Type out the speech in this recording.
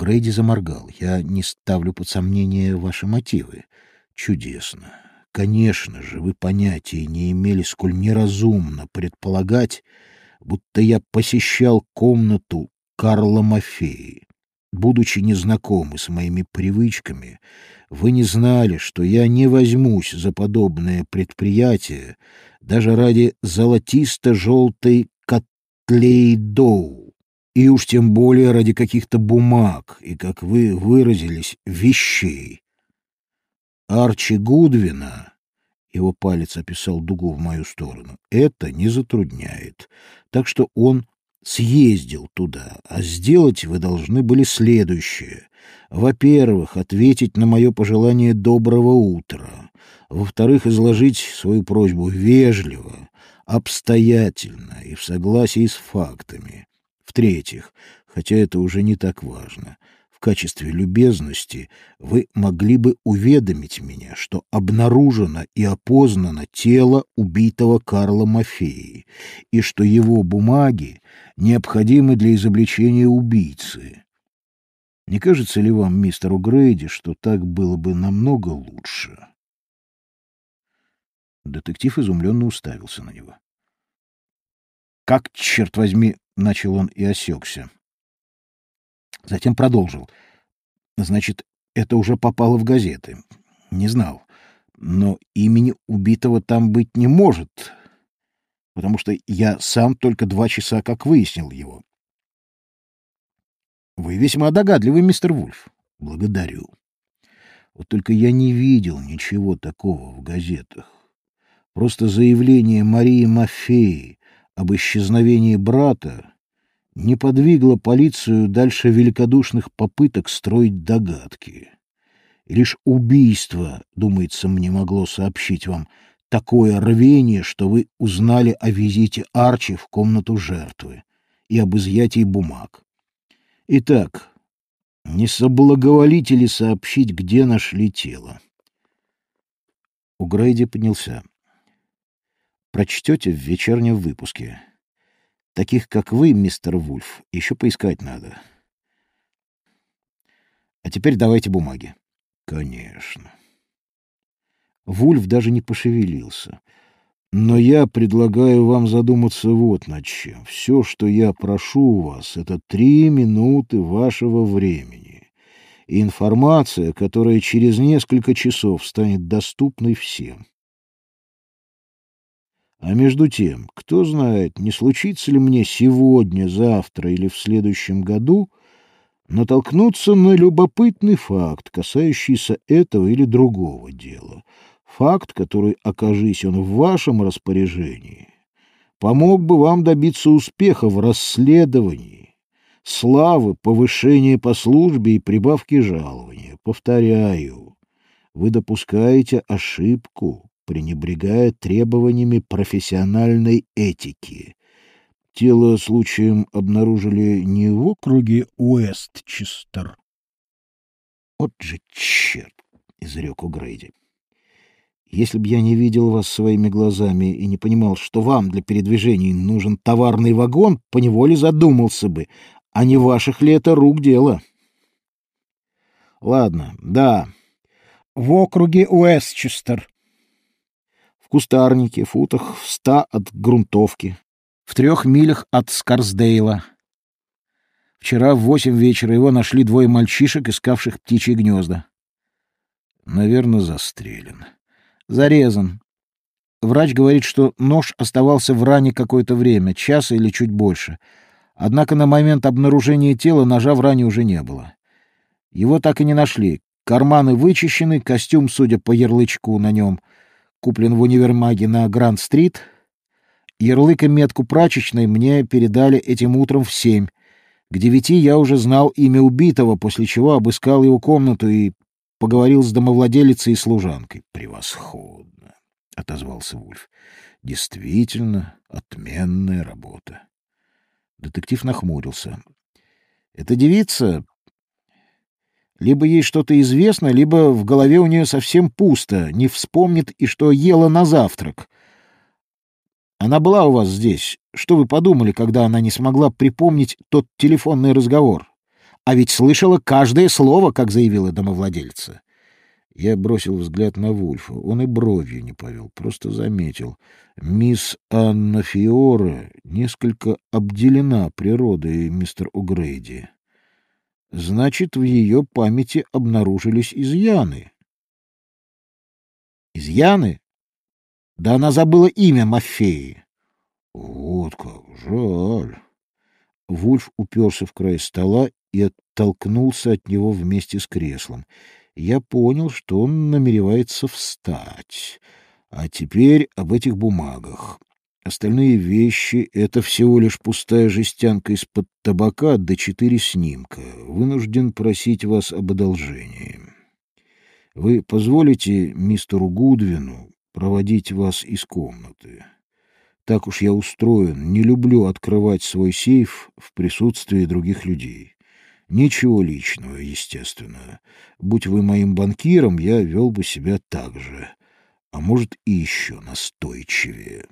О'Грейди заморгал. «Я не ставлю под сомнение ваши мотивы. Чудесно. Конечно же, вы понятия не имели, сколь неразумно предполагать, будто я посещал комнату Карла Мафеи. Будучи незнакомы с моими привычками, вы не знали, что я не возьмусь за подобное предприятие даже ради золотисто-желтой котлейдоу, и уж тем более ради каких-то бумаг и, как вы выразились, вещей. Арчи Гудвина, его палец описал дугу в мою сторону, это не затрудняет, так что он съездил туда, а сделать вы должны были следующее. Во-первых, ответить на мое пожелание доброго утра. Во-вторых, изложить свою просьбу вежливо, обстоятельно и в согласии с фактами. В-третьих, хотя это уже не так важно, в качестве любезности вы могли бы уведомить меня, что обнаружено и опознано тело убитого Карла Мафеи, и что его бумаги необходимы для изобличения убийцы. Не кажется ли вам, мистер Угрейди, что так было бы намного лучше? Детектив изумленно уставился на него. «Как, черт возьми!» — начал он и осекся. Затем продолжил. «Значит, это уже попало в газеты. Не знал. Но имени убитого там быть не может, потому что я сам только два часа как выяснил его. Вы весьма догадливый, мистер Вульф. Благодарю. Вот только я не видел ничего такого в газетах. Просто заявление Марии Мафеи об исчезновении брата не подвигло полицию дальше великодушных попыток строить догадки. Лишь убийство, думается, мне могло сообщить вам такое рвение, что вы узнали о визите Арчи в комнату жертвы и об изъятии бумаг. Итак, не соблаговолите ли сообщить, где нашли тело? У Грейди поднялся. Прочтете в вечернем выпуске. Таких, как вы, мистер Вульф, еще поискать надо. А теперь давайте бумаги. Конечно. Вульф даже не пошевелился. Но я предлагаю вам задуматься вот над чем. Все, что я прошу у вас, это три минуты вашего времени. И информация, которая через несколько часов станет доступной всем. А между тем, кто знает, не случится ли мне сегодня, завтра или в следующем году натолкнуться на любопытный факт, касающийся этого или другого дела — Факт, который, окажись он в вашем распоряжении, помог бы вам добиться успеха в расследовании, славы, повышения по службе и прибавки жалования. Повторяю, вы допускаете ошибку, пренебрегая требованиями профессиональной этики. Тело случаем обнаружили не в округе Уэстчестер. — Вот же черт! — изрек Угрейди. Если б я не видел вас своими глазами и не понимал, что вам для передвижений нужен товарный вагон, поневоле задумался бы, а не ваших ли это рук дело. Ладно, да. В округе Уэстчестер. В кустарнике, футах в ста от грунтовки. В трех милях от Скарсдейла. Вчера в восемь вечера его нашли двое мальчишек, искавших птичьи гнезда. Наверное, застрелен. Зарезан. Врач говорит, что нож оставался в ране какое-то время, час или чуть больше. Однако на момент обнаружения тела ножа в ране уже не было. Его так и не нашли. Карманы вычищены, костюм, судя по ярлычку на нем, куплен в универмаге на Гранд-стрит. Ярлык и метку прачечной мне передали этим утром в семь. К девяти я уже знал имя убитого, после чего обыскал его комнату и Поговорил с домовладелицей и служанкой. Превосходно, отозвался Вульф. Действительно отменная работа. Детектив нахмурился. Эта девица либо ей что-то известно, либо в голове у нее совсем пусто, не вспомнит и что ела на завтрак. Она была у вас здесь. Что вы подумали, когда она не смогла припомнить тот телефонный разговор? а ведь слышала каждое слово, как заявила домовладельца. Я бросил взгляд на Вульфа. Он и бровью не повел, просто заметил. Мисс Анна Фиора несколько обделена природой, мистер Угрейди. Значит, в ее памяти обнаружились изъяны. Изъяны? Да она забыла имя Мафеи. Вот как, жаль. Вульф уперся в край стола и оттолкнулся от него вместе с креслом. Я понял, что он намеревается встать. А теперь об этих бумагах. Остальные вещи — это всего лишь пустая жестянка из-под табака до четыре снимка. Вынужден просить вас об одолжении. Вы позволите мистеру Гудвину проводить вас из комнаты? Так уж я устроен, не люблю открывать свой сейф в присутствии других людей. Ничего личного, естественно. Будь вы моим банкиром, я вел бы себя так же, а может и еще настойчивее.